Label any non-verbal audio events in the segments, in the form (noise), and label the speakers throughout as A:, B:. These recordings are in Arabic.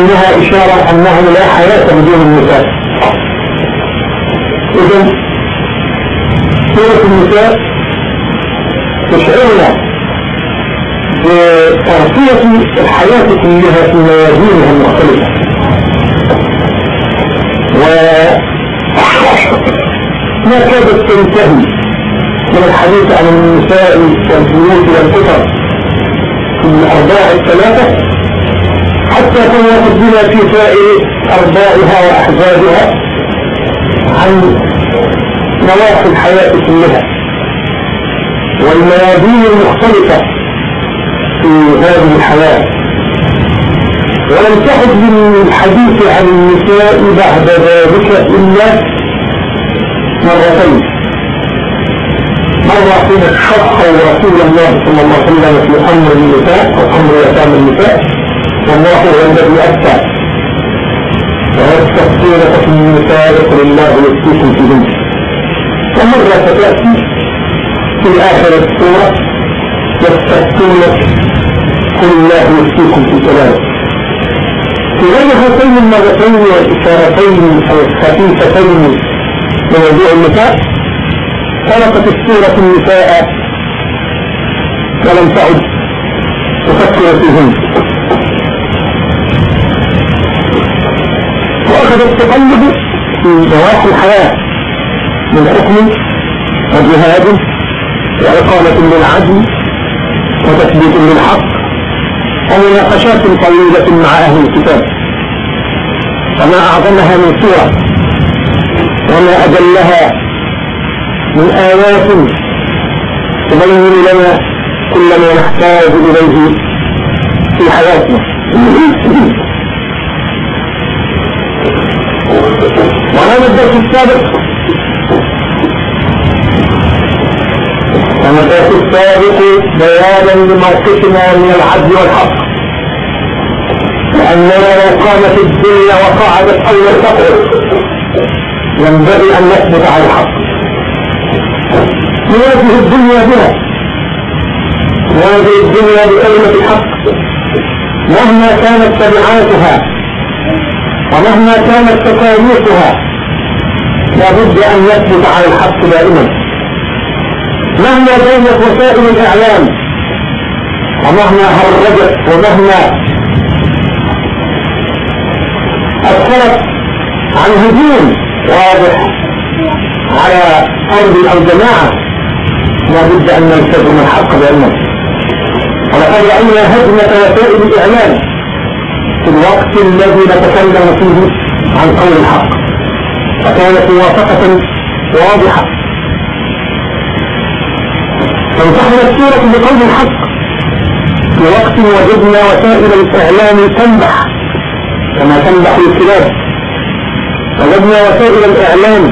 A: وكأنها إشارة أنه لا حياة بدون النساء. إذا سورة النساء تشعرنا بتغطية الحياة كلها في موازينها المختلفة. وما كادت تنتهي من الحديث عن النساء والبيوت والفطر في الأرباع الثلاثة؟ حتى تنوقف بنا في سائر أرباعها وأحزابها عن نواحي الحياة كلها. والميادين المختلفة في هذه الحياة. ولم تعد للحديث عن النساء بعد ذلك إلا مرتين. مرة حين شخصوا رسول الله صلى الله عليه وسلم في أمر النساء أو أمر يتامى النساء. والله هو الذي أفتى ويستفسير في النساء يقول الله يفتيكم فيهن ومرة ستأتي في آخر السورة يستفتون كل الله يفتيكم في كلامه. في غير هاتين المرتين والإشارتين أو الخفيفتين موضوع النساء خلقت السورة النساء ولم تعد تفكر فيهن. وأخذت تقلب في نواحي الحياة من حكم وجهاد وإقامة للعدل وتثبيت للحق ومناقشات طويلة مع أهل الكتاب. وما أعظمها من سورة وما أجلها من آيات تبين لنا كل ما نحتاج إليه في حياتنا. وهذا الدرس السابق. ونبات السابق بيانا لموقفنا من العدل والحق. لأننا لو قامت الدنيا وقعدت أو لم ينبغي أن نثبت على الحق. نواجه الدنيا بها نواجه الدنيا بكلمة الحق. مهما كانت تبعاتها ومهما كانت تكاليفها لابد أن نثبت على الحق دائما. مهما بينت وسائل الإعلام ومهما هرجت ومهما أثرت عن هجوم واضح على أرض أو جماعة لابد أن نلتزم الحق بأنه ولقد رأينا هجمة وسائل الإعلام الوقت الذي نتكلم فيه عن قول الحق. فكانت موافقة واضحة. فانتحل السورة بقول الحق. في وقت وجدنا وسائل الإعلام تنبح كما تنبح الكلاب. وجدنا وسائل الإعلام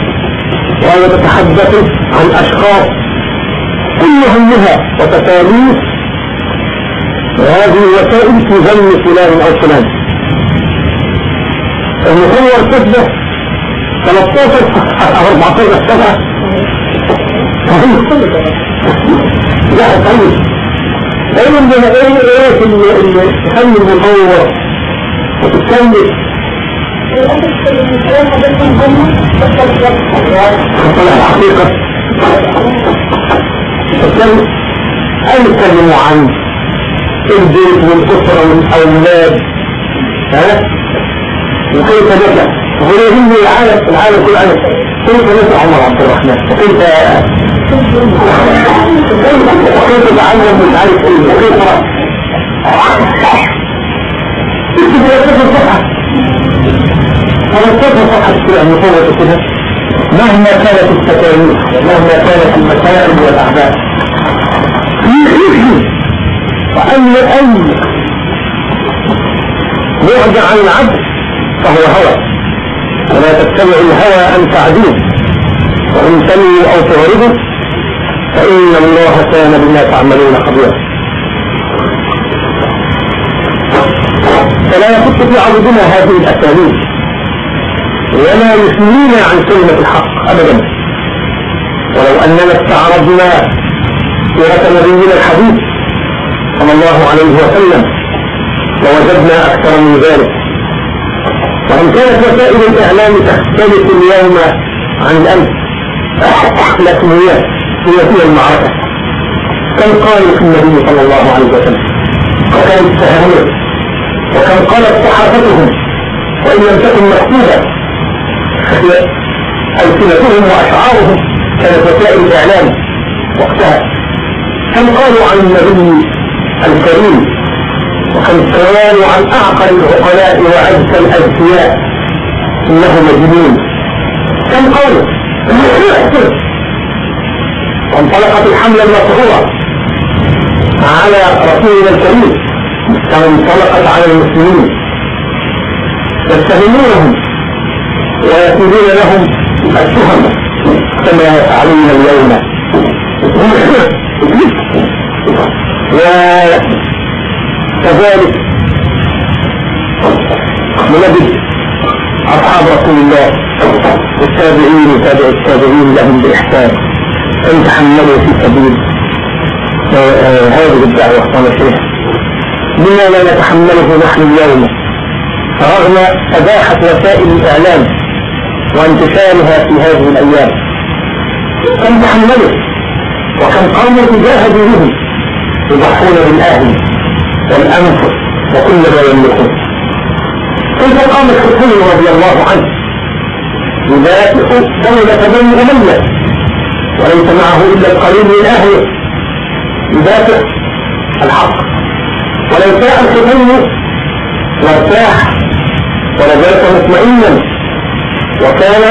A: وهي تتحدث عن أشخاص كل همها وتكاليف وهذه الوسائل تذم فلان أو فلان. المصور كتبه 13 صفحة أو 14 صفحة لا طيب دايما لما إيه إيه اللي تخلي المصور وتتكلم. الحقيقة. تتكلم هل يتكلموا عن البيت والأسرة والأولاد؟ ها؟ وكيف نجح؟ هو يهم العالم العالم كل عالم كيف نجح عمر عبد الرحمن؟ وكيف وكيف تعلم مش عارف إيه وكيف اكتب كده مهما كانت التكاليف ومهما كانت المسائل والأعداء وأن أي بعد عن العبد فهو هوى. ولا تتبع الهوى أن تعديه وإن تنوي أو تعرضه فإن الله كان بما تعملون خبيرا. فلا يخط في عبدنا هذه الأساليب. ولا يثنينا عن كلمة الحق أبدا. ولو أننا استعرضنا سيرة نبينا الحديث صلى الله عليه وسلم لوجدنا أكثر من ذلك. وإن كانت وسائل الإعلام تختلف اليوم عن الأمس لكن هي هي هي المعركة. كم قال النبي صلى الله عليه وسلم؟ وكم اتهموه وكم قالت صحافتهم؟ وإن لم تكن مكتوبة. ألسنتهم وأشعارهم كانت وسائل الإعلام وقتها. كم قالوا عن النبي الكريم؟ قالوا عن أعقل العقلاء وأذكى الأذكياء إنه مجنون. كم قالوا وانطلقت الحملة المشهورة على رسولنا الكريم. كما انطلقت على المسلمين. يتهمونهم ويقولون لهم التهم كما يفعلون اليوم. وكذلك نجد أصحاب رسول الله والتابعين وتابع التابعين لهم بإحسان. أن تحملوا في سبيل. هذه الدعوة ونشرها لما لا نتحمله نحن اليوم رغم أباحة وسائل الإعلام وانتشارها في هذه الأيام. كم تحملوا؟ وكم قاموا تجاه دينهم يضحون بالأهل. والأنفس وكل ما يملكون كيف قام الحسين رضي الله عنه؟ يدافع دولة بني أمية وليس معه إلا القليل من أهله. يدافع الحق. ولو جاء الحسين وارتاح ولذلك مطمئنا. وكان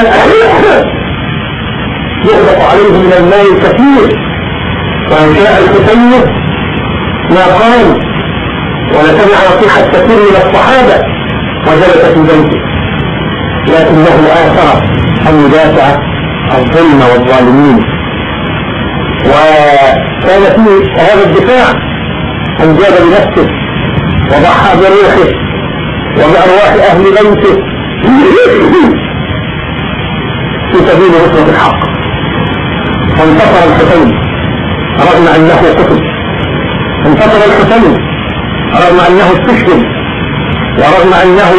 A: يغلق عليه من المال الكثير. وإن شاء الحسين ما قال؟ ولسمع نصيحة كثير من الصحابة وجلس في بيته. لكنه آثر أن يدافع الظلم والظالمين. وكان في هذا الدفاع أن جاب بنفسه وضحى بروحه وبأرواح أهل بيته في سبيل نصرة الحق. وانتصر الحسين. رغم أنه قتل. انتصر الحسين. رغم أنه استشهد ورغم أنه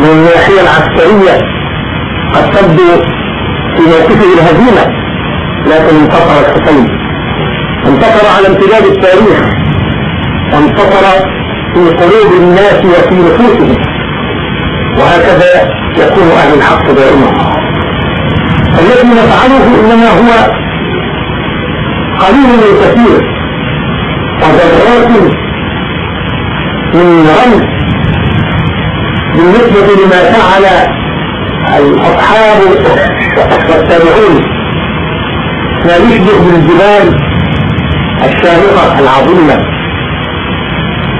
A: من الناحية العسكرية قد تبدو في موقفه الهزيمة لكن انتصر الحسين. انتصر على امتداد التاريخ. وانتصر في قلوب الناس وفي نفوسهم. وهكذا يكون أهل الحق دائما. الذي نفعله إنما هو قليل من كثير وذرات من رمز بالنسبة لما فعل الأصحاب والتابعون. ما يشبه بالجبال الشامخة العظيمة.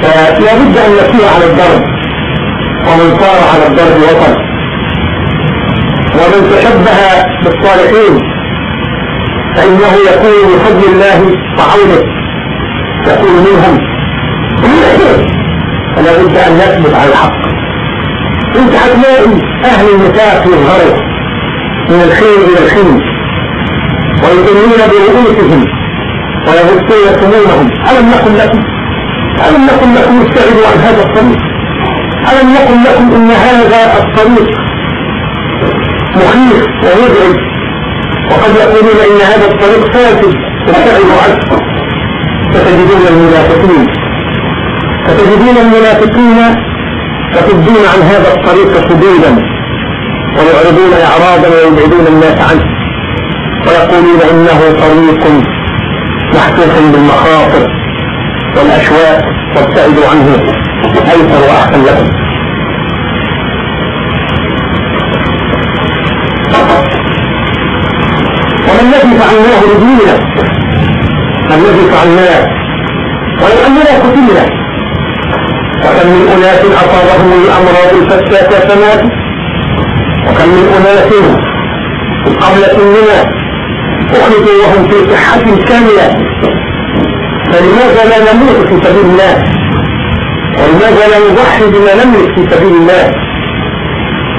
A: فلا بد أن نسير على الضرب ومن صار على الدرب وطن. ومن تشبه بالصالحين فإنه يكون بفضل الله وعونه يكون منهم. فلا بد أن نثبت على الحق. انت هتلاقي أهل النفاق يظهروا من الخير إلى الخير ويؤمنون برؤوسهم ويبثون سمومهم. ألم نقل لكم؟ ألم نقل لكم ابتعدوا عن هذا الطريق؟ ألم نقل لكم إن هذا الطريق مخيف ومزعج وقد يقولون إن هذا الطريق فاسد ابتعدوا عنه. فتجدون المنافقين. فتجدون المنافقين يصدون عن هذا الطريق صدودا ويعرضون إعراضا ويبعدون الناس عنه ويقولون إنه طريق محفوف بالمخاطر والأشواك وابتعدوا عنه أيسر وأحسن لكم. الذي فعلناه لديننا الذي فعلناه ولو أننا قتلنا وكم من أناس أصابهم الأمراض الفتاة فماتوا وكم من أناس قبل سننا أخرجوا وهم في صحة كاملة. فلماذا لا نموت في سبيل الله؟ ولماذا لا نضحي بما نملك في سبيل الله؟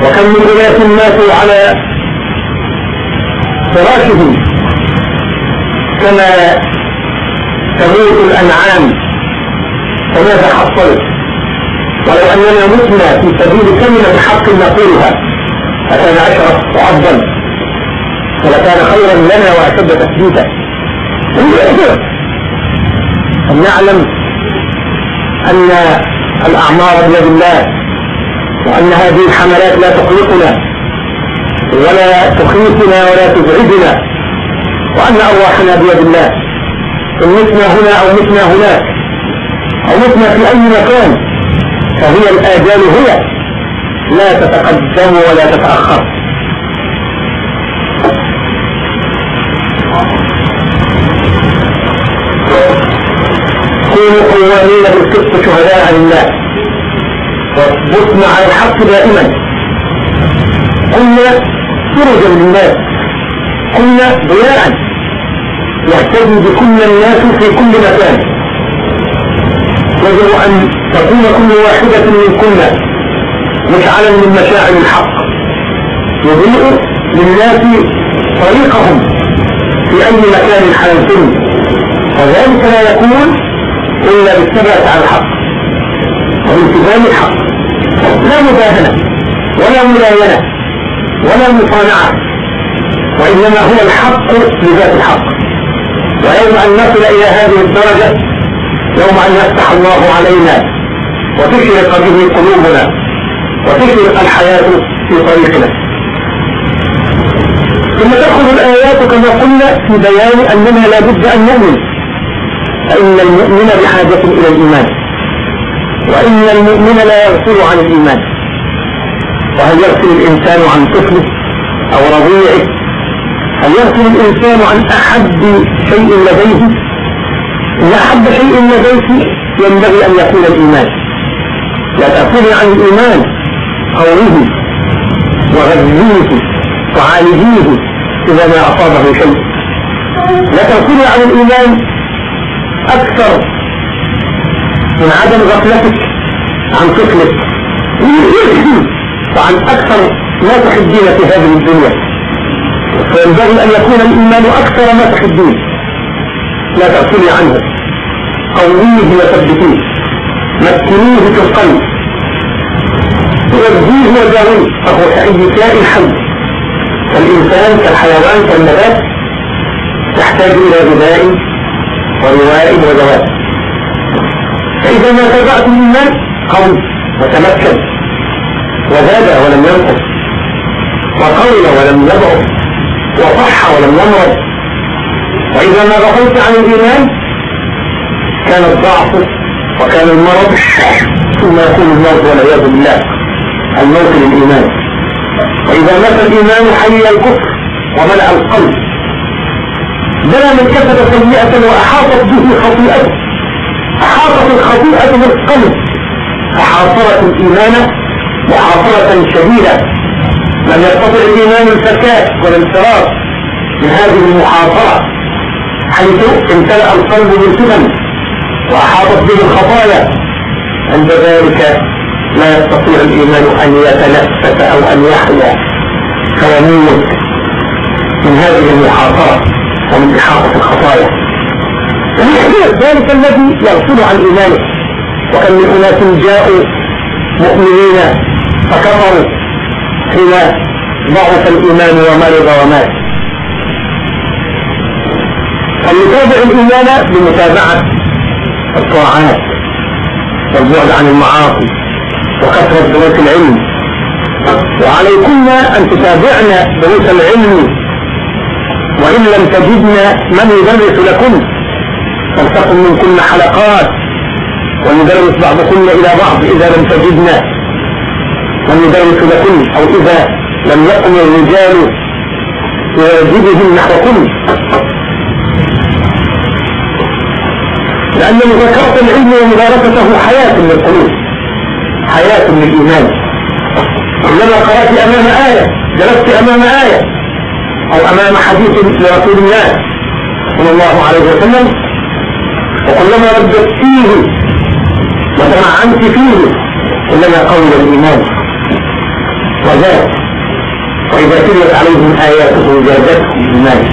A: وكم من أناس ماتوا على فراشهم كما تموت الأنعام؟ فماذا حصلت؟ ولو أننا متنا في سبيل كلمة حق نقولها. أكان أشرف وأفضل ولكان خيرا لنا وأشد تثبيتا. أن نعلم أن الأعمار بيد الله وأن هذه الحملات لا تقلقنا ولا تخيفنا ولا تزعجنا وأن أرواحنا بيد الله. إن متنا هنا أو متنا هناك أو متنا في أي مكان فهي الآجال هي لا تتقدم ولا تتأخر. كونوا قوامين بالقسط شهداء لله. واثبتنا على الحق دائما. كنا سرجا للناس. كنا ضياء. يهتدي بكل الناس في كل مكان. يجب أن تكون كل واحدة منكن مشعلا من مشاعر الحق. يضيء للناس طريقهم في أي مكان حياتهم. وذلك لا يكون إلا بالثبات على الحق والالتزام الحق لا مباهنة ولا ملاينة ولا مصانعة وإنما هو الحق لذات الحق. ويوم أن نصل إلى هذه الدرجة يوم أن يفتح الله علينا وتشرق به قلوبنا وتشرق الحياة في طريقنا. ثم تأخذ الآيات كما قلنا في بيان أننا لا بد أن نؤمن. فإن المؤمن بحاجة إلى الإيمان. وإن المؤمن لا يغفل عن الإيمان. وهل يغفل الإنسان عن طفله أو رضيعه؟ هل يغفل الإنسان عن أحب شيء لديه؟ إن أحب شيء لديك ينبغي أن يكون الإيمان. لا تأخذي عن الإيمان قوله وغذيه وعالجيه إذا ما أصابه شيء. لا تأخذي عن الإيمان أكثر من عدم غفلتك عن طفلك وعن أكثر ما تحبين في هذه الدنيا. فينبغي أن يكون الإيمان أكثر ما تحبين. لا تغفلي عنه. قويه وثبتيه مكنيه في القلب. ويبديه وجاويه فهو كأي كائن حي. كالإنسان كالحيوان كالنبات تحتاج إلى غذاء ورواء ودواء فإذا ما تبعت الإيمان قوي وتمكن. وزاد ولم ينقص. وقوي ولم يضعف وصح ولم يمرض وإذا ما غفلت عن الإيمان كان الضعف وكان المرض ثم يكون الموت والعياذ بالله الموت للإيمان. وإذا مات الإيمان حي الكفر وملأ القلب. بلى من كسب سيئة وأحاطت به خطيئته. أحاطت الخطيئة بالقلب فحاصرت الإيمان محاصرة شديدة. لم يستطع الإيمان الفكاك والانصراف من هذه المحاصرة. حيث امتلأ القلب بالفتن وأحاطت به الخطايا. عند ذلك لا يستطيع الإيمان أن يتنفس أو أن يحيا. فيموت من هذه المحاصرة ومن إحاطة الخطايا. ذلك الذي يغفل عن إيمانه. وكم من أناس جاءوا مؤمنين فكفروا حين ضعف الإيمان ومرض ومات. فليتابع الإيمان بمتابعة الطاعات والبعد عن المعاصي وكثرة دروس العلم. وعليكن أن تتابعن دروس العلم وإن لم تجدن من يدرس لكم. فلتكن منكن حلقات وندرس بعضكن إلى بعض إذا لم تجدن وندرس لكن أو إذا لم يقم الرجال بواجبهم نحوكن لأن مذاكرة العلم ومدارسته حياة للقلوب حياة للإيمان كلما قرأت أمام آية جلست أمام آية أو أمام حديث لرسول الله صلى الله عليه وسلم وكلما ردت فيه وتمعنت فيه كلما قوي الإيمان. وزاد وإذا تليت عليهم آياته زادتهم إيمانا.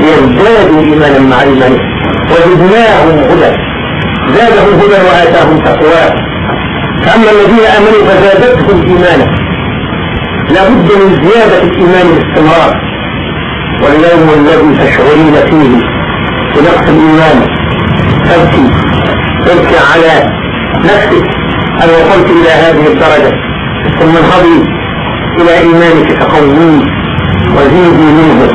A: ليزدادوا إيمانا مع إيمانهم وزدناهم هدى. زادهم هدى وآتاهم تقواه فأما الذين آمنوا فزادتهم إيمانا. لابد من زيادة الإيمان باستمرار. واليوم الذي تشعرين فيه بنقص الإيمان. تبكي تبكي على نفسك. أن وصلت إلى هذه الدرجة؟ ثم انهضي إلى إيمانك فقوميه وزيدي منه.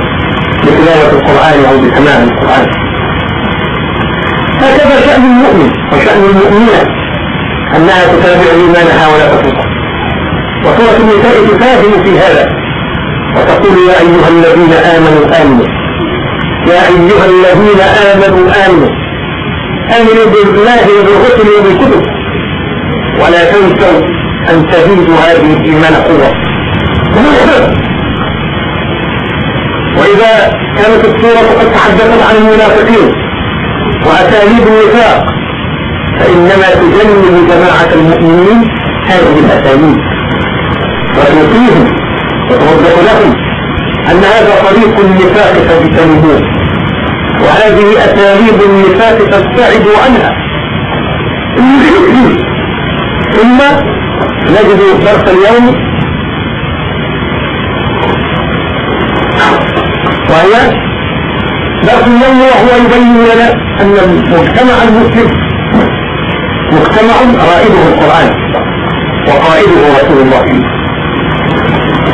A: بتلاوة القرآن أو بسماع القرآن. هكذا شأن المؤمن وشأن المؤمنة أنها تتابع إيمانها ولا تفوقه وسورة النساء تفاهم في هذا. وتقول يا أيها الذين آمنوا آمنوا. يا أيها الذين آمنوا آمنوا. آمنوا بالله وبالرسل وبالكتب. ولا تنسوا أن تزيدوا هذه الإيمان قوة. وإذا كانت السورة قد تحدثت عن المنافقين وأساليب النفاق. فإنما تجنب جماعة المؤمنين هذه الأساليب. وتوصيهم وتوضح لهم أن هذا طريق النفاق فاجتنبوه. وهذه أساليب النفاق فابتعدوا عنها. ثم نجد درس اليوم وهي درس اليوم وهو يبين لنا أن المجتمع المسلم مجتمع رائده القرآن وقائده رسول الله.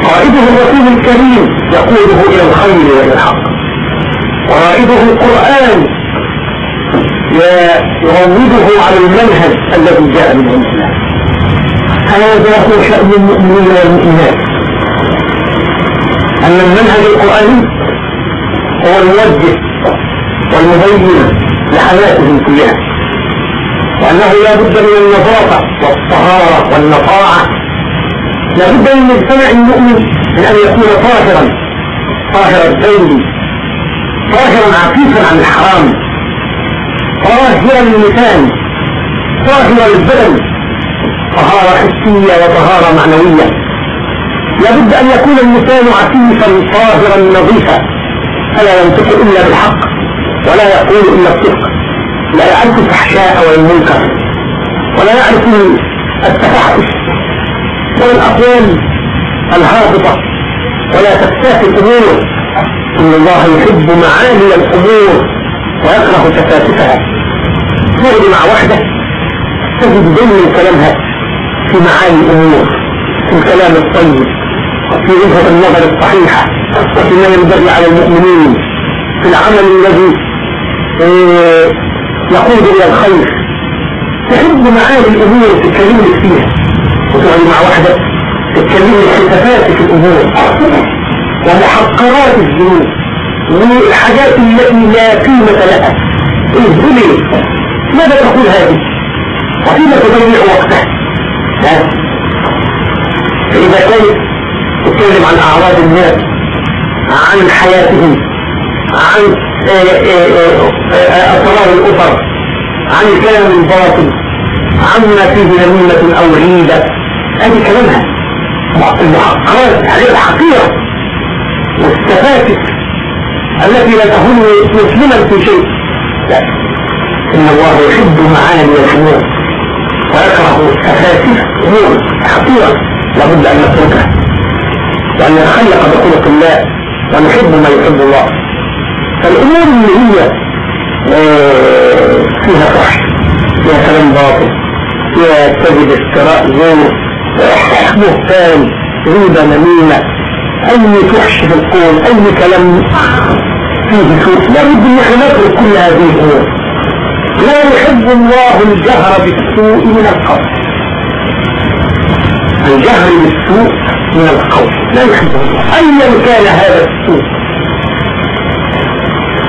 A: قائده الرسول الكريم يقوده إلى الخير وإلى الحق. ورائده القرآن يروضه على المنهج الذي جاء من عند الله. هذا هو شأن المؤمنين والمؤمنات. أن المنهج القرآني هو الموجه والمبين لحياتهم كلها. وأنه لا بد من النظافة والطهارة والنطاعة لا بد من المؤمن من أن يكون طاهرا طاهر الدين طاهرا عفيفا عن الحرام طاهرا اللسان طاهر البدن طهارة حسية وطهارة معنوية. لابد أن يكون اللسان عفيفا طاهرا نظيفا. فلا ينطق إلا بالحق ولا يقول إلا الصدق. لا يعرف الفحشاء والمنكر ولا يعرف التفحش ولا الأقوال الهابطة ولا تكتاف الأمور. إن الله يحب معالي الأمور ويكره تفاتفها تغني مع وحده تجد ضمن كلامها في معالي الأمور في الكلام الطيب. في وجهة النظر الصحيحة وفيما ينبغي على المؤمنين في العمل الذي آه، يقود إلى الخير. تحب معاني الأمور تتكلم فيها وتقعد مع واحدة تتكلم في تفاتك الأمور ومحقرات الذنوب والحاجات التي لا قيمة لها. اهدلي ماذا تقول هذه؟ وفيما تضيع وقتها فإذا كانت تتكلم عن أعراض الناس عن حياتهم عن أسرار الأسر عن الكلام الباطل عما فيه نميمة أو عيدة. هذه كلامها. المحقرات عليه الحقيرة والسفاسف التي لا تهون مسلما في شيء. لا. إن الله يحب معاني الأمور ويكره سفاسف أمور حقيرة لابد أن نتركها. وأن نتخلق بخلق الله ونحب ما يحب الله. فالأمور اللي هي آه، فيها فحش فيها كلام باطل فيها كذب افتراء زور بهتان غيبة نميمة. أي فحش في القول أي كلام فيه سوء لا بد أن إحنا نترك كل هذه الأمور. لا يحب الله الجهر بالسوء من القول الجهر بالسوء من القول لا يحب الله. أيا كان هذا السوء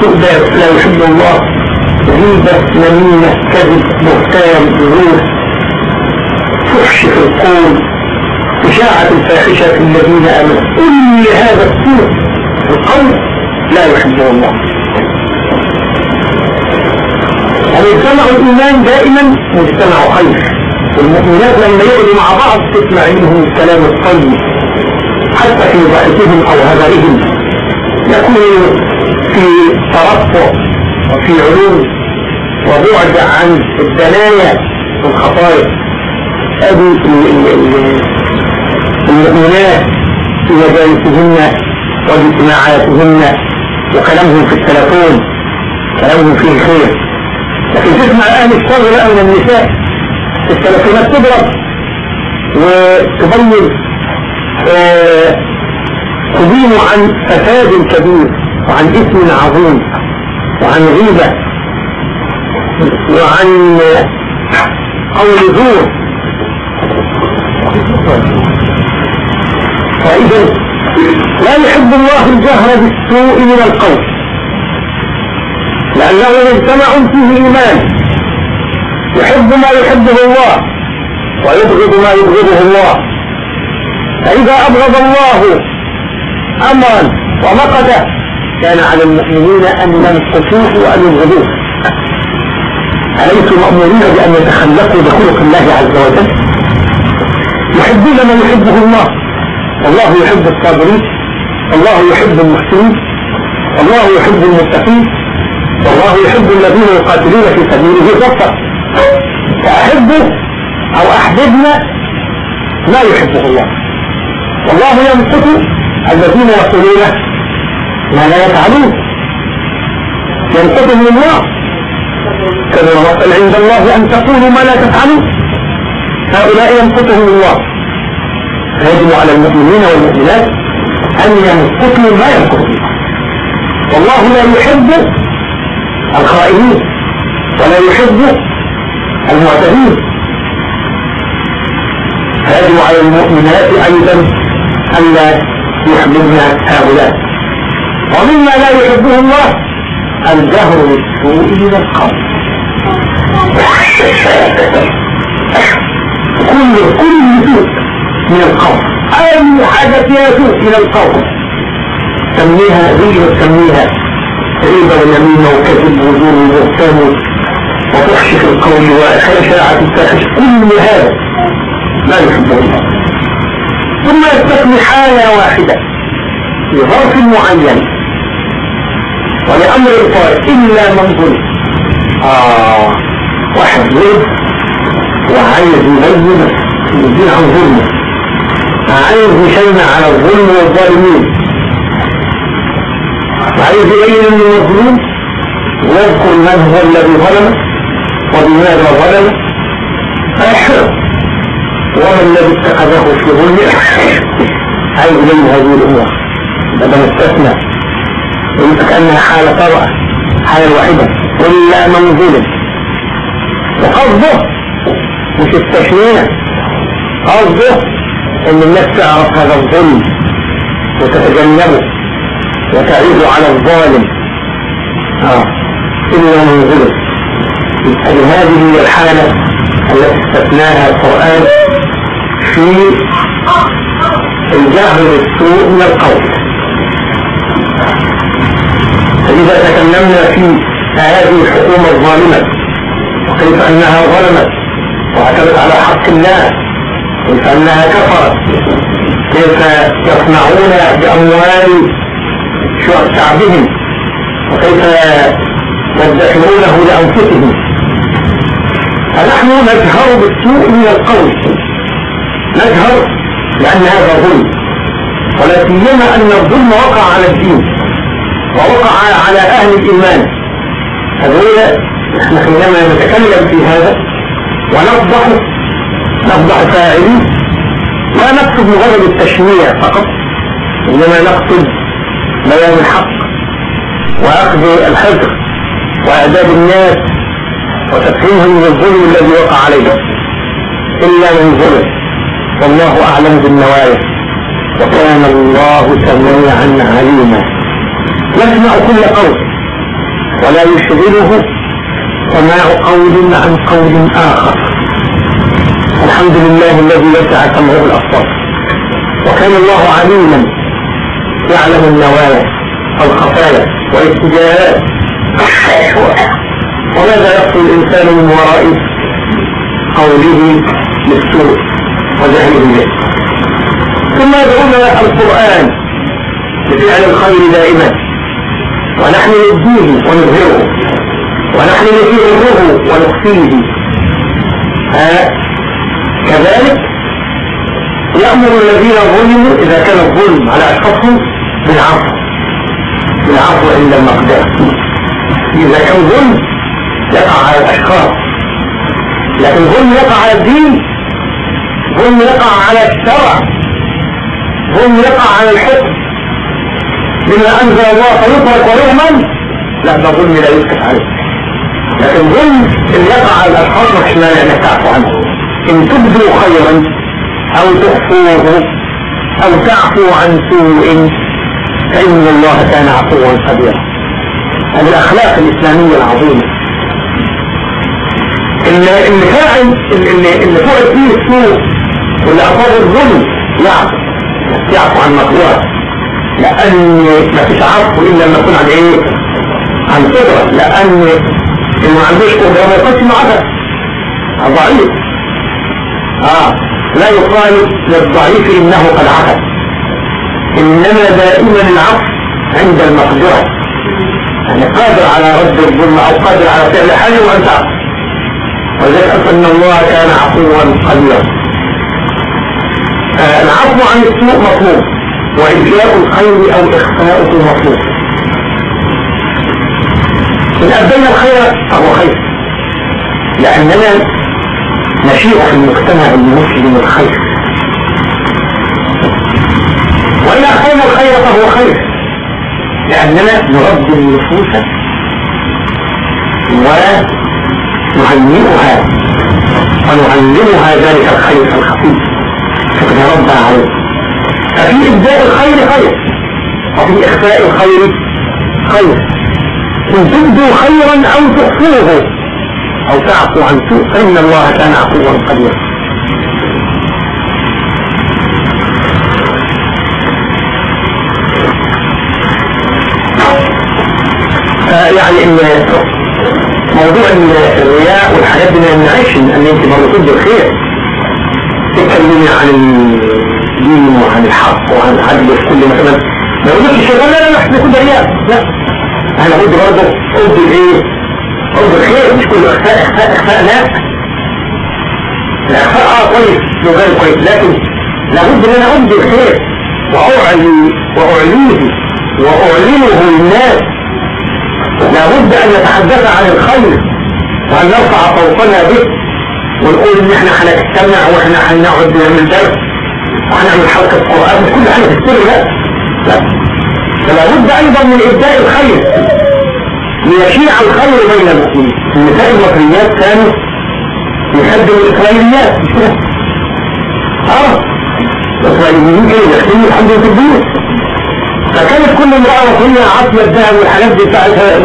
A: سوء لا يحب الله. غيبة نميمة كذب بهتان ظهور فحش في القول. إشاعة الفاحشة في الذين آمنوا. كل هذا السوء. القول لا يحبه الله. المجتمع الإيمان دائما؟ مجتمع خير. والمؤمنات لما يقعدوا مع بعض تسمع منهم الكلام الطيب. حتى في ضحكهم أو هذرهم يكون في ترفع وفي علوم وبعد عن الدنايا والخطايا. هذه المؤمنات في مجالسهن واجتماعاتهن وكلامهم في التلفون كلامهم فيه خير. لكن تسمع الآن الشر من النساء التلفونات تضرب وتبين آه تبين عن فساد كبير وعن اسم عظيم وعن غيبة وعن قول زور. فإذا لا يحب الله الجهر بالسوء من القول لأنه مجتمع فيه إيمان يحب ما يحبه الله ويبغض ما يبغضه الله. فإذا أبغض الله أمرا ومقته كان على المؤمنين أن ينقصوه وأن يبغضوه. أليسوا مأمورين بأن يتخلقوا بخلق الله عز وجل؟ يحبون من يحبه الله. الله يحب الصابرين الله يحب المحسنين الله يحب المتقين والله يحب الذين يقاتلون في سبيله صفا فأحبه أو أحببنا ما يحبه الله. والله يمسك الذين يقولون ما لا يفعلون. ينقذهم الله. كما عند الله أن تقولوا ما لا تفعلون. هؤلاء يمقتهم الله. فيجب على المؤمنين والمؤمنات أن يمقتوا ما الله. والله لا يحب الخائنين ولا يحب المعتدين. فيجب على المؤمنات أيضا ألا يحببن هؤلاء. ومما لا يحبه الله الجهر بالسوء من القول. كل كل سوء من القول. أي حاجة فيها سوء من القول. سميها ذي وسميها ريبة ونميمة وكذب وزور وبهتان وفحش في القول وشاعة الفاحش كل هذا لا يحبه الله. ثم يستثني حالة واحدة في ظرف معين. ولأمر القائل إلا من ظلم. آه واحد ظلم وعايز يبين يدين عن ظلمه. عايز يشنع على الظلم والظالمين. وعايز يبين أنه مظلوم. ويذكر من هو الذي ظلم وبماذا ظلم. فيحرم وما الذي اتخذه في ظلمه عايز يبين هذه الأمور؟ بدل استثنى يقول كانها حاله طبعا حاله واحدة. ولا من ظلم وقصده مش التشنيع. قصده إن الناس تعرف هذا الظلم وتتجنبه وتعيد على الظالم. آه. إلا من ظلم هذه هي الحالة التي استثناها القرآن؟ في الجهل بالسوء من القول. فإذا تكلمنا في هذه الحكومة الظالمة وكيف أنها ظلمت واعتمدت على حق الله كيف أنها كفرت كيف يصنعون بأموال شعبهم وكيف يدخرونه لأنفسهم. فنحن نجهر بالسوء من القول. نجهر لأن هذا ظلم. ولا سيما أن الظلم وقع على الدين ووقع على أهل الإيمان هذول نحن حينما نتكلم في هذا ونفضح نفضح فاعلين لا نقصد مجرد التشنيع فقط إنما نقصد بيان الحق وأخذ الحذر وإعداد الناس وتفهيمهم من الظلم الذي وقع عليهم. إلا من ظلم. والله أعلم بالنوايا وكان الله سميعا عليما. يسمع كل قول. ولا يشغله سماع قول عن قول آخر. الحمد لله الذي وسع سمعه الأصوات وكان الله عليما. يعلم النوايا والخفايا والاتجاهات. وماذا يقصد الإنسان من وراء قوله للسوء؟ ثم يدعونا القرآن لفعل الخير دائما. ونحن نديه ونظهره. ونحن نسره ونخفيه. كذلك يأمر الذين ظلموا إذا كان الظلم على أشخاصهم بالعفو. بالعفو عند المقدار. إذا كان ظلم يقع على الأشخاص. لكن ظلم يقع على الدين ظلم يقع على الشرع ظلم يقع على الحكم. بما أنزل الله فيطلق ورغما لا ده ظلم لا يسكت عليه لكن ظلم اللي يقع على الأشخاص إحنا نتعفو عنه. إن تبدوا خيرا أو تخفوه أو تعفو عن سوء فإن الله كان عفوا قديرا. هذه الأخلاق الإسلامية العظيمة. اللي فاعل اللي فوق فيه السوء واللي أصاب الظلم. يعفو يعفو عن مقدرة. لأن ما فيش عفو إلا لما يكون عن إيه؟ عن قدرة. لأن اللي ما عندوش قدرة ما يكونش معاه. ضعيف. آه. لا يقال للضعيف إنه قد عفى إنما دائما العفو عند المقدرة. يعني قادر على رد الظلم أو قادر على فعل حاجة وأنت عفو. وذلك ان الله كان عفوا قديرا العفو عن السوء مطلوب وإجلاء الخير أو إخفاؤه مطلوب. إن أبدينا الخير فهو خير. لأننا نشيء في المجتمع المسلم الخير. وإن أخفينا الخير فهو خير. لأننا نربي النفوس ونهنئها ونعلمها ذلك الخير الخفيف فتتربى عليه ففي إبداء الخير خير وفي إخفاء الخير خير. إن تبدوا خيرا أو تخفوه أو تعفو عن سوء فإن الله كان عفوا قديرا. يعني إن موضوع الرياء والحاجات دي ما يمنعش إن أنت برضه الخير تتكلمي عن الدين وعن الحق وعن العدل في كل مثلا ما يقولش الشيطان لا لا إحنا كل رياء لا. أنا قلت برضه قلت الايه قلت الخير مش كل اخفاء اخفاء اخفاء لا. الاخفاء آه كويس. لغايه كويس. لكن لابد ان أنا ابدي الخير. وأعلي وأعليه واعلنه للناس لابد أن نتحدث عن الخير. وأن نرفع صوتنا به. ونقول إن إحنا هنجتمع وإحنا هنقعد نعمل درس وهنعمل حلقه قران كل حاجة تشتري لا لا فلابد أيضا من إبداء الخير. ليشيع الخير بين المسلمين. النساء المصريات كانوا يحبوا الإسرائيليات. (laughs) آه. الإسرائيليين كانوا يحسنوا الحمد لله. فكانت كل امرأة وكلها عطية الذهب والحاجات دي بتاعتها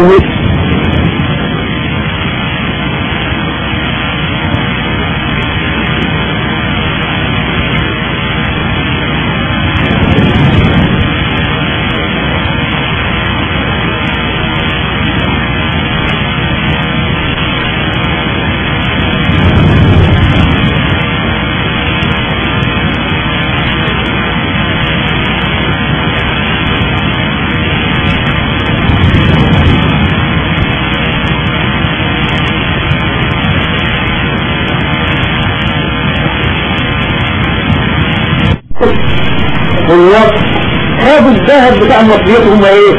A: خدوا الذهب بتاع المصريات هم إيه؟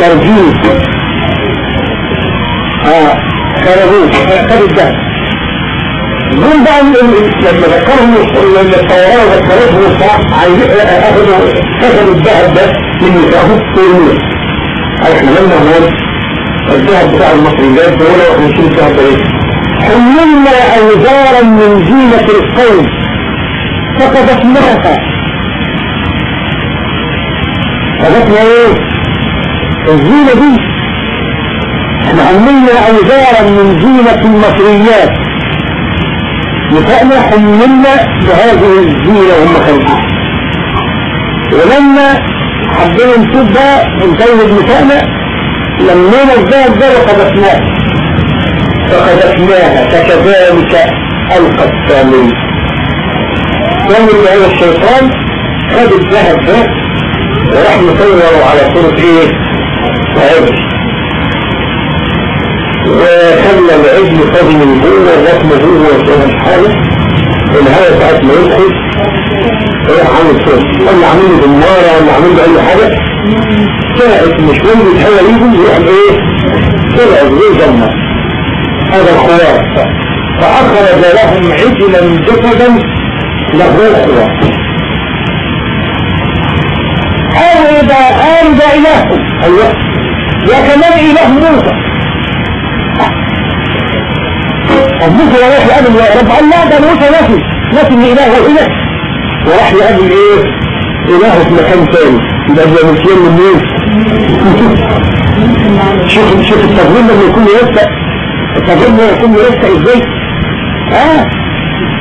A: خارجين آه خرجوه خدوا الذهب. دول بقى لما ذكرهم لما الطيران ذكرتهم صح أخذوا اخذوا الذهب ده من نسائهم ويرموه إحنا لما نقول الذهب بتاع المصريات دول وإحنا نشيل الذهب ده إيه؟ حملنا أوزارا من زينة القوم. فقدسناها قدسنا إيه الزينة دي. إحنا حملنا أوزارا من زينة المصريات. نسائنا حملنا بهذه الزينة وهم خارجين ولما حبينا نشوف بقى نزود نسائنا لمينا الذهب ده وقدسناه فقذفناها فكذلك ألقى السامري سامري هذا الشيطان خد الذهب ده وراح مصوره على صورة إيه؟ عجل وخلى العجل فاضي من جوه رسمه جوه وكان حاجة الهواء ساعات ما يدخل راح عامل صوت ولا عامل بالنار ولا عامل بأي حاجة؟ ساعة مش وين الهواء يجي يروح إيه؟ طلع زي جنة هذا الخلاص فأخرج لهم عجلا جسدا له خوار أرد أرد إلهكم أيوة. يا كمان إله موسى. طب موسى راح يقابل يا رب. قال لا ده موسى نفي. نفي ان إله إله وراح يقابل إيه؟ إله في مكان ثاني يبقى زي مسيان من مين؟ (laughs) شوف شوف التغيير لما يكون يفتح تظن يكون لسه إزاي؟ آه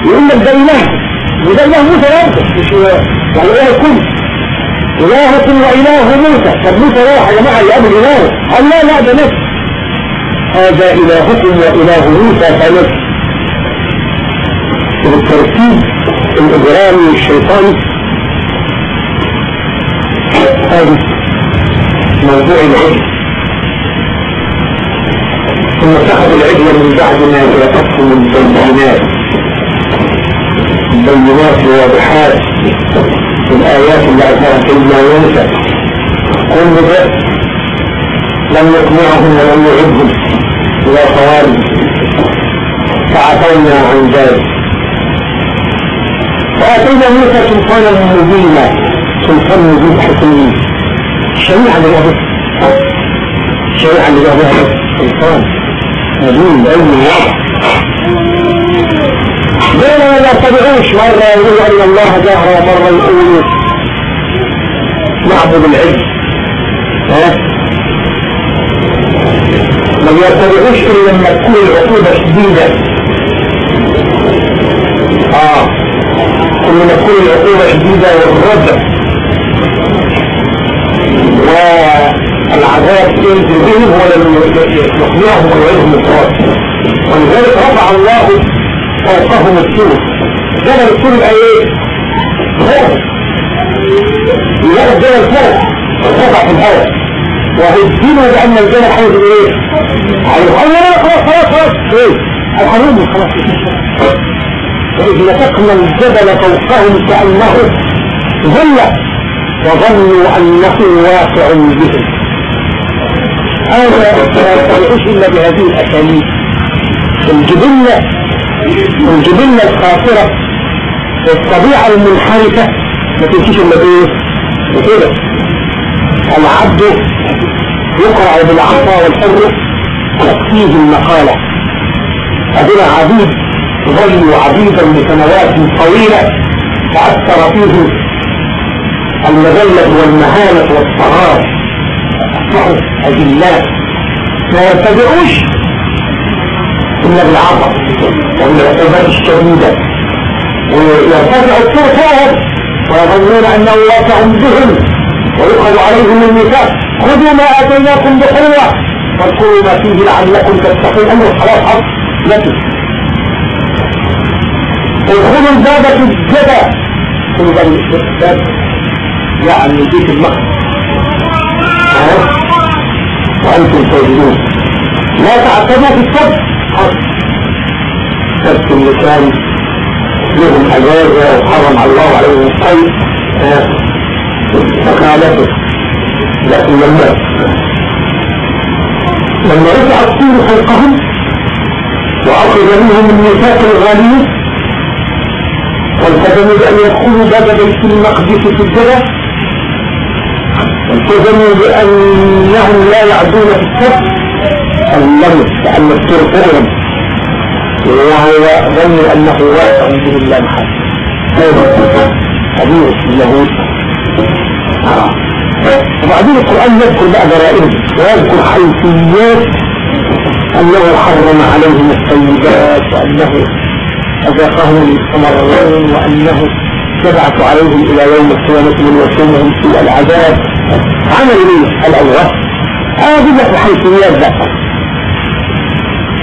A: يقول لك ده إله. وده إله موسى برضه مش يعني إله الكل الهكم وإله موسى. طب موسى راح يا جماعة يقابل اله قال لا لا ده نفس هذا إلهكم وإله موسى فنفس الترتيب الإجرامي الشيطاني. هذا موضوع العلم. ثم اتخذوا العجل من بعد ما جاءتهم البينات البينات واضحات الآيات اللي أثرت سيدنا يوسف كل ده لم يقنعهم ولم يعدهم إلى خوارج فعفونا عن ذلك. وآتينا موسى سلطانا مبينا. سلطان مبين حكيم الشريعة الشريعة اللي جابها سلطان. مدين بأي وضع دون ما يرتبعوش مرة يقولوا أن الله جهر ومرة يقولوا نعبد العلم. ها؟ ما يرتبعوش إلا لما تكون العقوبة شديدة. آه. كل ما تكون العقوبة شديدة والردع العذاب ينزل بهم ولم يقنعهم ويعيدهم الصراط ولذلك رفع الله فوقهم السور جبل السور يبقى إيه؟ فوق. يلاقي الجبل فوق رفع في الهواء وهزموا بان الجبل حيث إيه؟ هيقول خلاص خلاص خلاص إيه؟ الحنون خلاص. وإذ نتقنا الجبل فوقهم كأنه ظلة وظنوا أنه واقع بهم هذا لا يستطيعوش إلا بهذه الأساليب. الجبلة الجبلة الخاطرة والطبيعة المنحرفة. ما تمشيش إلا بإيه؟ بكده العبد يقرع بالعصا والحر تكفيه المقالة. هذول عبيد ظلوا عبيدا لسنوات طويلة فأثر فيه المذلة والمهانة والصغار. أصبحوا أجلاء ما يتبعوش. إلا بالعطف والعقوبات الشديدة. ويرتفع التركات ويظنون أنه واقع بهم ويؤخذ عليهم الميثاق خذوا ما آتيناكم بقوة واذكروا ما فيه لعلكم تتقون. أمر خلاص حق. لكن ادخلوا الباب سجدا الباب يعني بيت المقدس وأنتم ساجدون لا تعتدوا في الصبر. سبت اللسان لهم أجازة وحرم الله عليهم الصيد فقالته لكن لما لما رفع الطين فوقهم وأخذ منهم الميثاق الغالي والتزموا بأن يدخلوا باب بيت المقدس في الجبل. والتزموا بأنهم لا يعدون في السبت. اللمس لأن السر وهو ظن أنه واقع به الله محل حديث اليهود وبعدين القرآن يذكر بقى جرائم ويذكر حيثيات أنه حرم عليهم الطيبات وأنه أذاقهم الثمرين وأنه يبعث عليهم إلى يوم القيامة من وسومهم سوء العذاب. عمل ليه الأول هذه الحيثيات بقى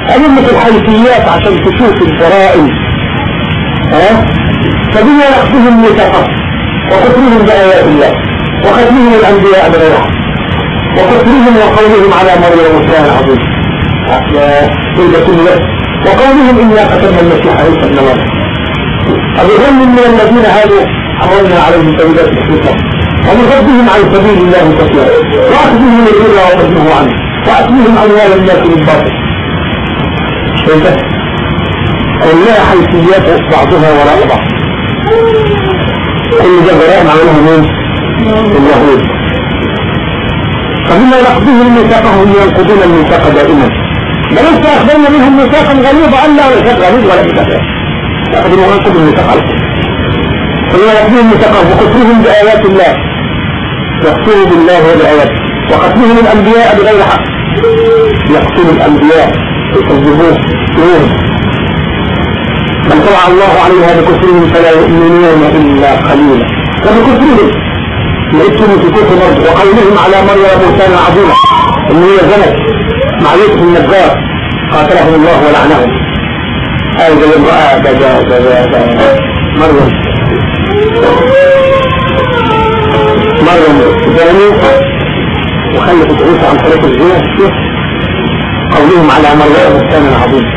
A: أدلة الحيثيات عشان تشوف الجرائم ها؟ فبما يأخذهم ميثاقهم وكفرهم بآيات الله وختمهم الأنبياء بغيرها وكفرهم وقولهم على مريم وكان عظيم يا كل وقولهم إنا قتلنا المسيح عيسى ابن مريم. أبغم من الذين هادوا حرمنا عليهم طيبات الحكمة ومصدهم عن سبيل الله كثيرا. وأخذهم البر وصدهم عنه وأكلهم أموال الناس بالباطل. فهمت؟ كلها حيثيات بعضها وراء بعض. كل ده جرائم عملها مين؟ اليهود. فهم يأخذون ميثاقهم ينقضون الميثاق دائما. بل أخذنا منهم ميثاقا غليظا. ألا ميثاق غليظ ولا ميثاق. يأخذون وينقضون الميثاق فهم يأخذون ميثاقهم وكفرهم بآيات الله يكفروا بالله وبآياته وقتلهم الأنبياء بغير حق يقتل الأنبياء يكذبوه يوم من طلع الله عليها بكفرهم فلا يؤمنون إلا قليلا وبكفرهم لقيتهم في كفر برضه وقولهم على مريم بهتانا عظيما ان هي زنت مع يوسف النجار قاتلهم الله ولعنهم ده ده مريم مريم زانية وخلفت عيسى عن طريق الزنا قولهم على مريم بهتانا عظيما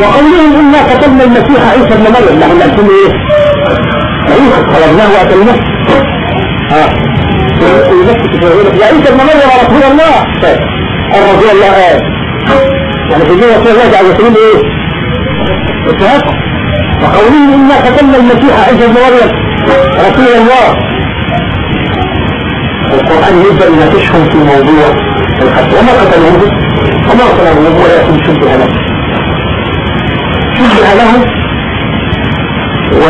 A: وقولهم إنا قتلنا المسيح عيسى ابن مريم. نحن نقول إيه؟ عيسى خرجناه وقتلناه ها يا عيسى ابن مريم رسول الله. الرسول الله قال. يعني في جوة رسول الله عليه وسلم إيه؟ اتهاقه وقولهم إنا قتلنا المسيح عيسى ابن مريم. رسول الله. القرآن يبدأ يناقشهم في موضوع الحج. وما قتلوه وما قتلوه ولكن شبه له شبه له و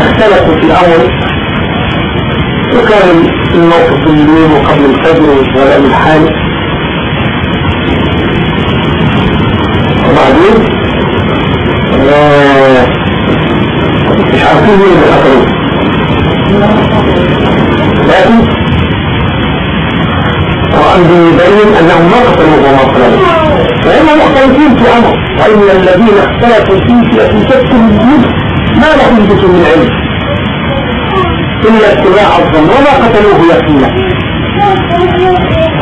A: اختلفوا في الأول وكان الموقف بالليل وقبل الفجر والسلام الحالي وبعدين؟ مش عارفين مين اللي قتلوه. لكن القرآن بيبين قتلوه وما قتلوه. فهم مختلفين في أمر. وإن الذين اختلفوا فيه في شك منه ما لهم به من علم. إلا اتباع الظن وما قتلوه يقينا.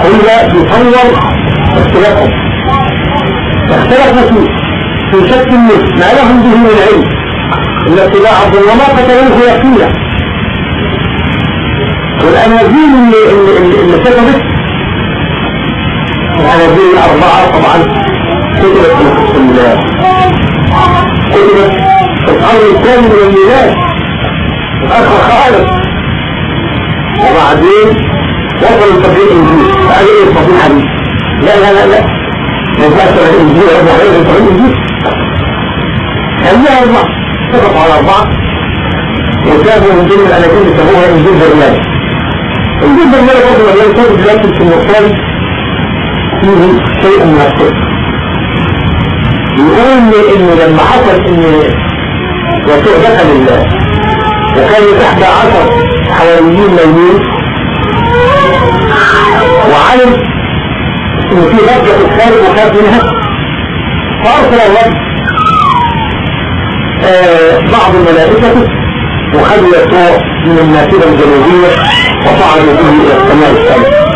A: هو يصور اختلافهم. اختلفوا فيه في شك منه ما لهم به من علم. إلا اتباع الظن وما قتلوه يقينا. والأناجيل اللي, اللي, اللي كتبت. الأناجيل الأربعة طبعا كتبت في كتبت في القرن الثاني من الميلاد. الأخر خالص وبعدين وصلوا لتطبيق الإنجيل. فقال إيه التطبيق حديث لا لا لا لا. ما ينفعش الإنجيل. أبو غير تطبيق الإنجيل. خليها أربعة. اتفقوا على أربعة. وكانوا من ضمن الأناجيل اللي سموها إنجيل برنامج إنجيل برنامج برضه مليان كتب دلوقتي في فيه شيء من الصدق يقول انه لما حصل ان يسوع دخل الله وكان تحت عشر حواليين ميمين وعلم ان في ضجه في الخارج وخاف منها فارسل الله آه بعض الملائكه وخذوا يسوع من النافذه الجنوبية وصعدوا به إلى السماء السابعه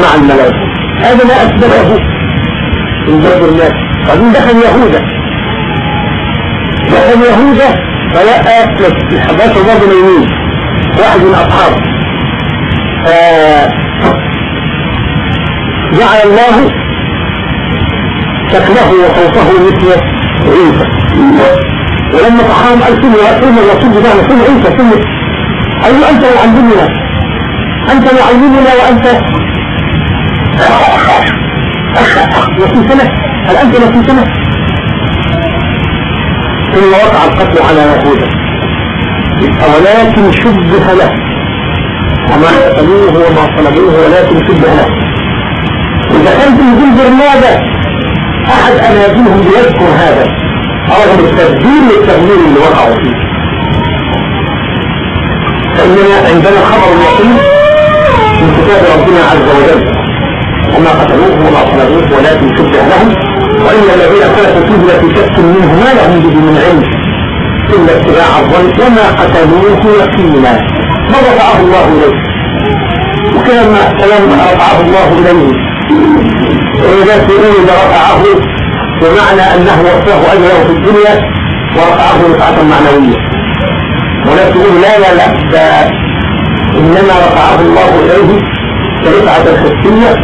A: مع الملائكة. هذا ما في الباب الناس. بعدين دخل يهوذا. دخل يهوذا فلقى الحباس برضه ميمين واحد من أصحابه. جعل الله شكله وصوته مثل عيسى. ولما طحاهم قال سنة سنة الرسول بتاعنا سنة عيسى سنة قال له أنت معلمنا أنت معلمنا وأنت. سنة. هل أنت سنة؟ ثم وقع القتل على يهوذا ولكن شبه له. وما قتلوه وما صلبوه ولكن شبه له. إذا في الجلد ماذا؟ أحد أناديهم ليذكر هذا. رغم التبديل والتغيير اللي وقعوا فيه. فإننا عندنا خبر اليقين من كتاب ربنا عز وجل. وما قتلوه وما صلبوه ولكن شبه لهم. وإن الذين اختلفوا فيه لفي شك منه ما لهم به من علم إلا اتباع الظن وما قتلوه يقينا. ما رفعه الله إليه؟ وكما كلام رفعه الله إليه. وإذا سئل رفعه بمعنى أنه وفاه أجره في الدنيا ورفعه رفعة معنوية. ولا تقول لا لا لا إنما رفعه الله إليه كرفعة الحسية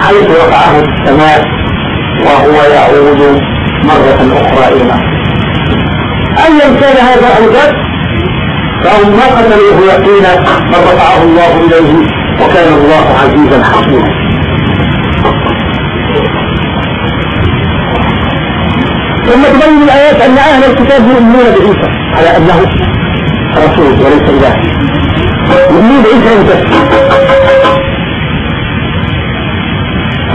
A: حيث رفعه السماء وهو يعود مرة أخرى إلى أيا كان هذا أو فهم ما قتلوه يقينا بل رفعه الله إليه وكان الله عزيزا حكيما. ثم تبين الآيات أن أهل الكتاب يؤمنون بعيسى على أنه رسول وليس إله. يؤمنون بعيسى بس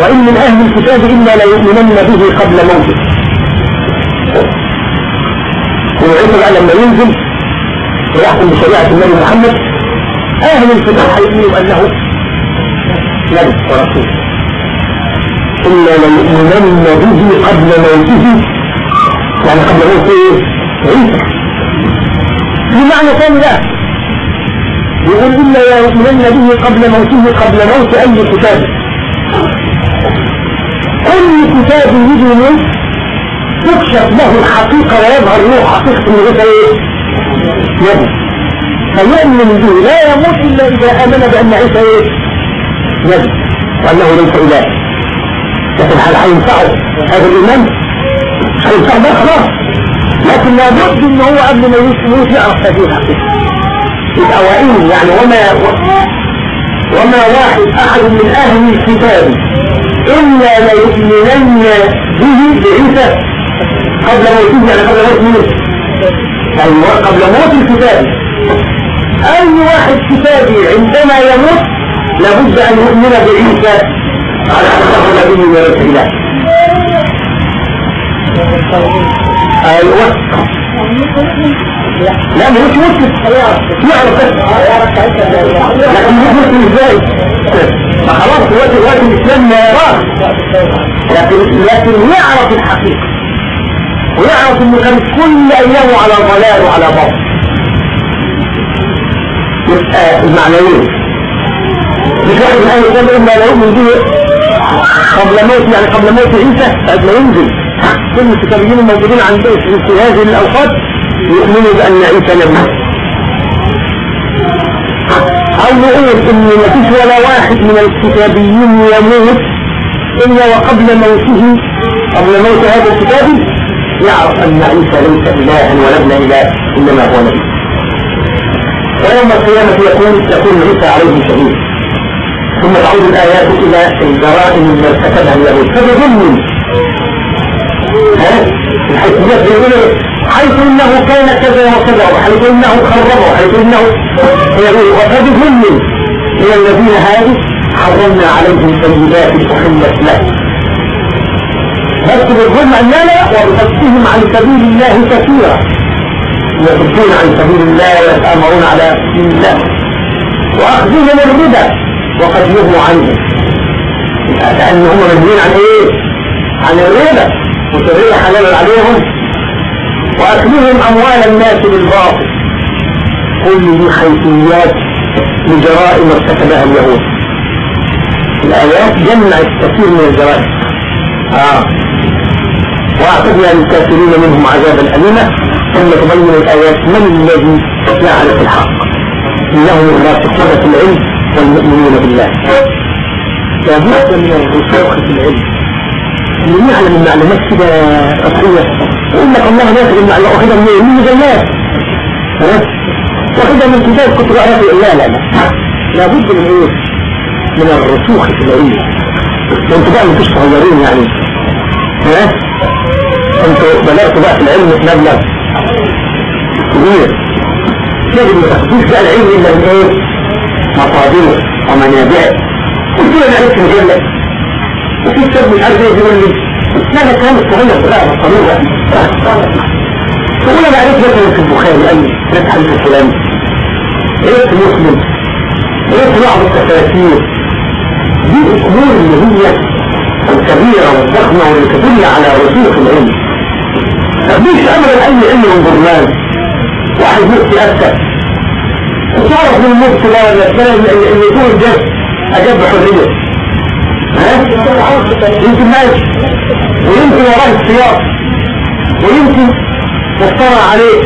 A: وإن من أهل الكتاب إلا ليؤمنن به قبل موته. وعيسى بقى لما ينزل ويحكم بشريعة النبي محمد. أهل الكتاب حيؤمنوا أنه نبي ورسول. إلا ليؤمنن به قبل موته. يعني قبل موت إيه عيسى. في معنى ثاني لا. يقول إلا يؤمنن به قبل موته قبل موت أي كتاب. أي كتاب يجي منه تكشف له الحقيقة ويظهر له حقيقة غير إيه نبي فيؤمن به. لا يموت إلا إذا آمن بأن عيسى إيه؟ نبي وأنه ليس إله. لكن هل هينفعه هذا الإيمان؟ خلاص لكن لابد إن هو قبل ما يموت يعرف هذه الحقيقة. يبقى وإن يعني وما وما واحد أحد من أهل الكتاب إلا ليؤمنن به بعيسى قبل موته يعني قبل موت مين؟ أيوه قبل موت الكتاب. أي واحد كتابي عندما يموت لابد أن يؤمن بعيسى على انه نبي من الله. أيوه. لا مش مسلم يعرف لكن مش مسلم إزاي؟ ما خلاص دلوقتي دلوقتي الاسلام ما يراه لكن لكن يعرف الحقيقة. ويعرف إنه كان كل أيامه على ضلال وعلى باطل يبقى المعنويين. مش واحد من أهل الاسلام الا لا يؤمن به قبل موت يعني قبل موت عيسى ما ينزل كل الكتابيين الموجودين عندهم في هذه الأوقات يؤمنوا بأن عيسى نبي أو نقول إن ما فيش ولا واحد من الكتابيين يموت إلا وقبل موته. قبل موت هذا الكتابي يعرف أن عيسى ليس إلها ولا ابن إله إنما هو نبي. ويوم القيامة يكون يكون عيسى عليه شهيد. ثم تعود الآيات إلى الجرائم التي ارتكبها اليهود فبظلم الحيثيات بيقولوا حيث إنه كان كذا وكذا وحيث إنه خربه وحيث إنه وفبظلم من الذين هادوا حرمنا عليهم طيبات أحلت له بس بالظلم اننا وبصدهم عن سبيل الله كثيرا. يصدون عن سبيل الله ويتأمرون على سبيل الله. وأخذهم الربا وقد نهوا عنه لأنهم منهين عن إيه؟ عن الربا. وشريع حلال عليهم وأكلهم أموال الناس بالباطل. كل دي حيثيات لجرائم ارتكبها اليهود. الآيات جمعت كثير من الجرائم. آه. وأعتدنا للكافرين منهم عذابا أليما. ثم تبين الآيات من الذي يعرف الحق. إنهم الراسخون في العلم والمؤمنون بالله. لابد من الرسوخ في العلم. اللي يعلم المعلومات كده سطحية يقول لك الله ناخذ المعلومات واخدها من من مجلات واخدها من كتاب كنت بقرا لا لا لا لابد من إيه من الرسوخ في العلم أنتوا بقى مش صغيرين يعني ها أنتوا بلغتوا بقى في العلم مبلغ كبير لازم ما تاخدوش بقى العلم الا من إيه مصادره ومنابعه قلت له أنا عرفت مجلة وفي كتاب مش عارف إيه يقول لي لا ده كلام الصغير بقى الصغير تقول أنا عرفت مثلا في البخاري قال لي عرفت حديث الفلاني عرفت مسلم عرفت بعض التفاسير دي الأمور اللي هي الكبيرة والضخمة تدل على رسوخ العلم مفيش ابدا اي علم من برنامج واحد مفتي افتى وتعرف من المفتي ده ولا السنة اللي يكون ده اجاب بحرية؟ يمكن ماشي ويمكن وراه السياق ويمكن مفترى عليه.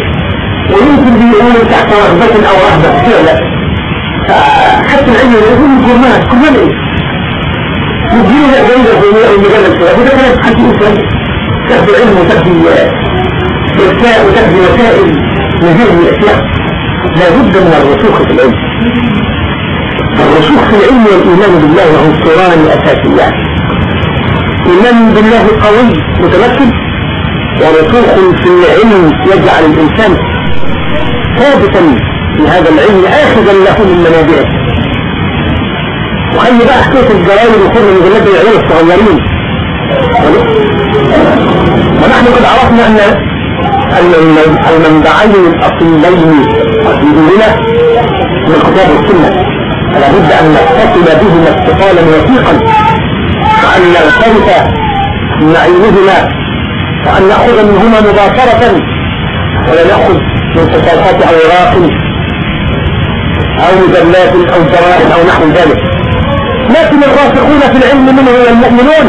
A: ويمكن بيقول تحت رغبة أو رهبة. كده لا. حتى العلم يقول الجرمات كلنا إيه؟ يجيني لا جيدة في المجال الشباب وده كانت حد يسأل تاخد علم وتاخد إرساء وتاخد وسائل لهذه الأشياء لابد من الرسوخ في العلم. الرسوخ في العلم والإيمان بالله عنصران أساسيان إيمان بالله قوي متمكن ورسوخ في العلم يجعل الإنسان ثابتا في هذا العلم آخذا له من منابعه. وخلي بقى حكاية الجرائم وكل مجلات العيال الصغيرين. ونحن قد عرفنا أن المنبعين الاصلين في ديننا من الكتاب والسنة فلا بد أن نتصل بهما اتصالا وثيقا وأن نغترف نعينهما وأن نأخذ منهما مباشرة ولا نأخذ من تصرفات اوراق أو مجلات أو جرائد أو نحو ذلك. لكن الراسخون في العلم منهم المؤمنون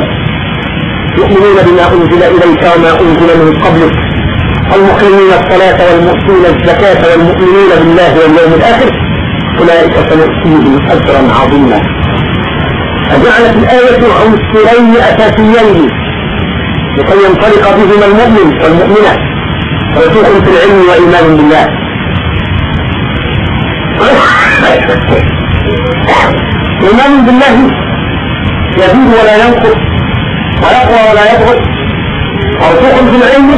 A: يؤمنون بما أنزل إليك وما أنزل من قبلك المقيمين الصلاة والمؤتون الزكاة والمؤمنين بالله واليوم الآخر. أولئك سنؤتيهم أجرا عظيما. فجعلت الآية عنصرين أساسيين لكي ينطلق بهما المؤمن والمؤمنة رسوخ في العلم وإيمان بالله. إيمان بالله يزيد ولا ينقص ويقوى ولا يبغض. مرسوخ في العلم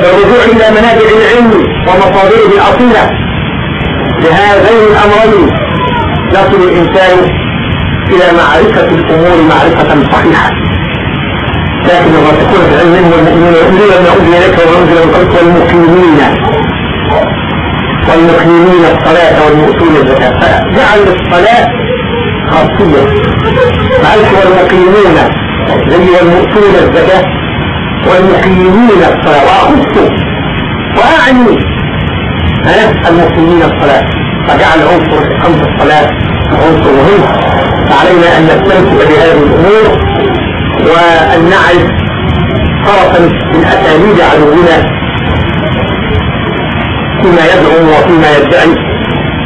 A: بالرجوع إلى منابع العلم ومصادره الأصيلة. بهذين الأمرين يصل الإنسان إلى معرفة الأمور معرفة صحيحة. لكن الراسخون في العلم والمؤمنون يؤمنون بما أنزل إليك وما أنزل والمقيمين. والمقيمين الصلاة والمؤتون الزكاة. جعل الصلاة خاصية. معلش والمقيمون زي والمؤتون الزكاة والمقيمين الصلاة. وأخصوا وأعني ها المقيمين الصلاة. فجعل عنصر إقامة الصلاة عنصر مهم. فعلينا أن نستمتع بهذه الأمور وأن نعرف طرفا من أساليب عدونا فيما يدعو وفيما يدعي.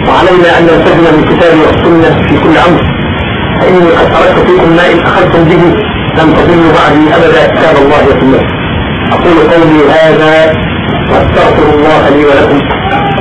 A: وعلينا أن نلتزم بالكتاب والسنة في كل أمر. فإني قد تركت فيكم ما إن أخذتم به لم تضلوا بعدي أبدا كتاب الله وسنة. أقول قولي هذا واستغفر الله لي ولكم.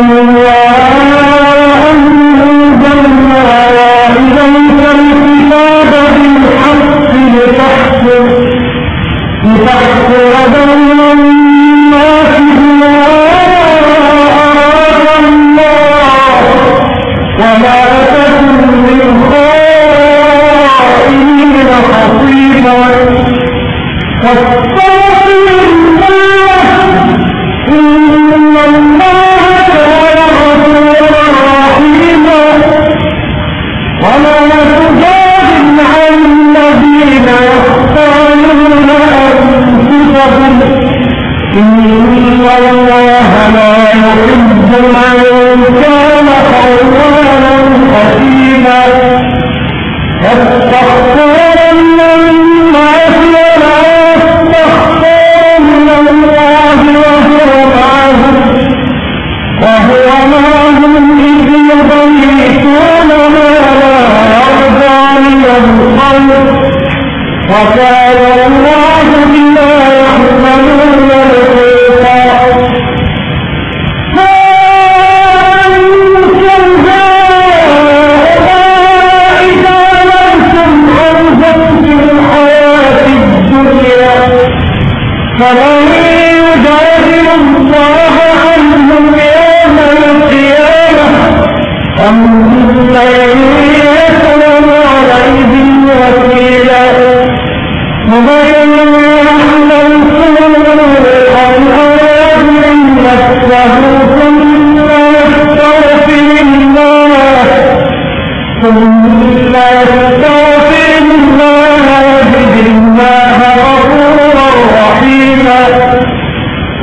A: الله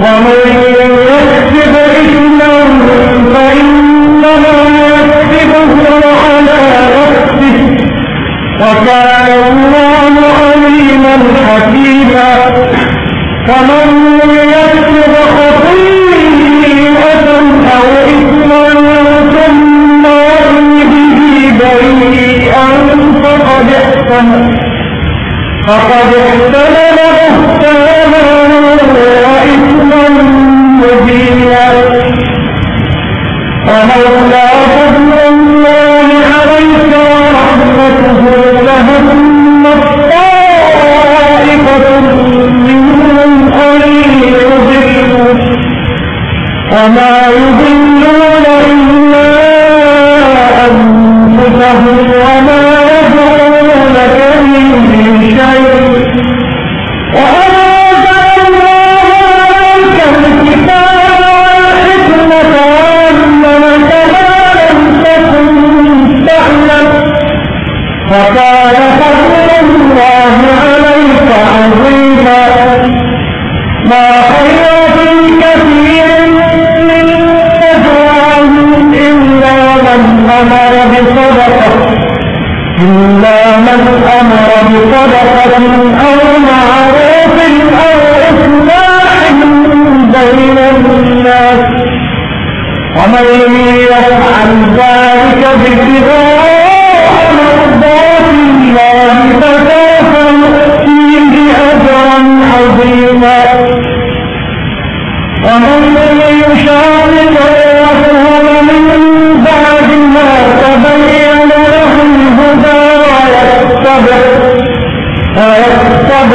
B: ومن يكسب إثما فإنما يكسبه على نفسه وكان الله عليما حكيما. فمن يكسب خطيئة أو إثما ثم يرمي به بريئا فقد احتمل فقد احتمل صدقة أو معروف أو إصلاح بين الناس. ومن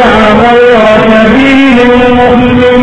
B: وهو سبيل المؤمنين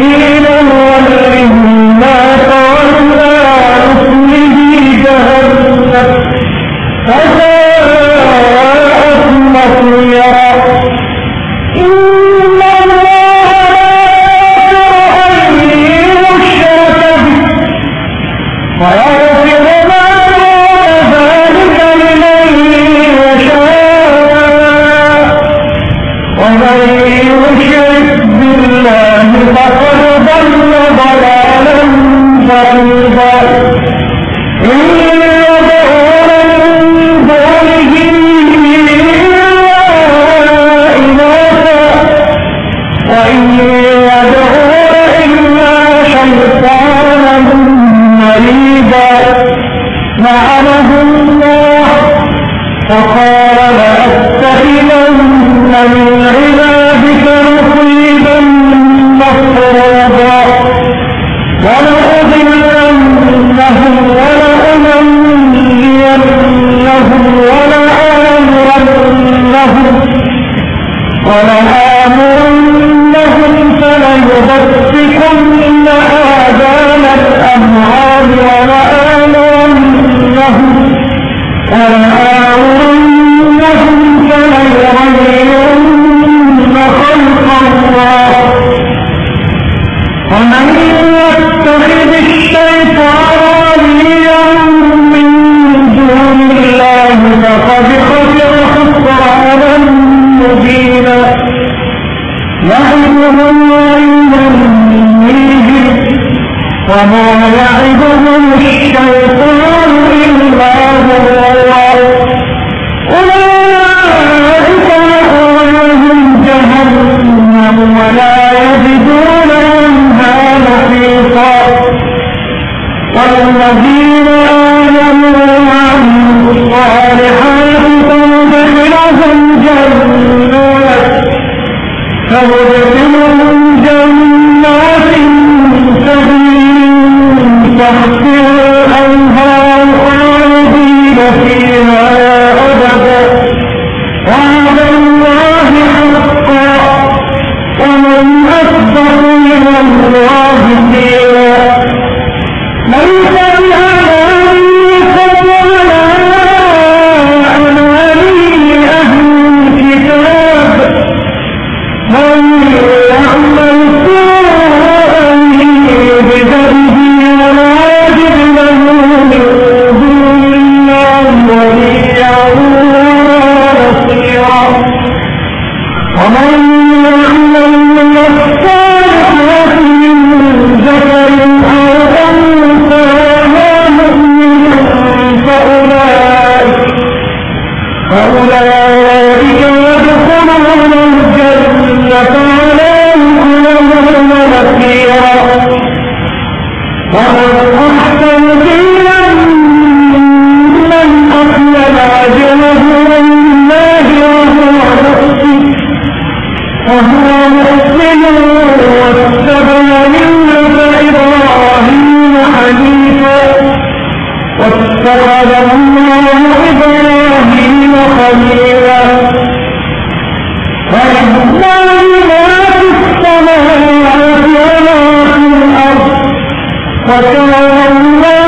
B: Allah.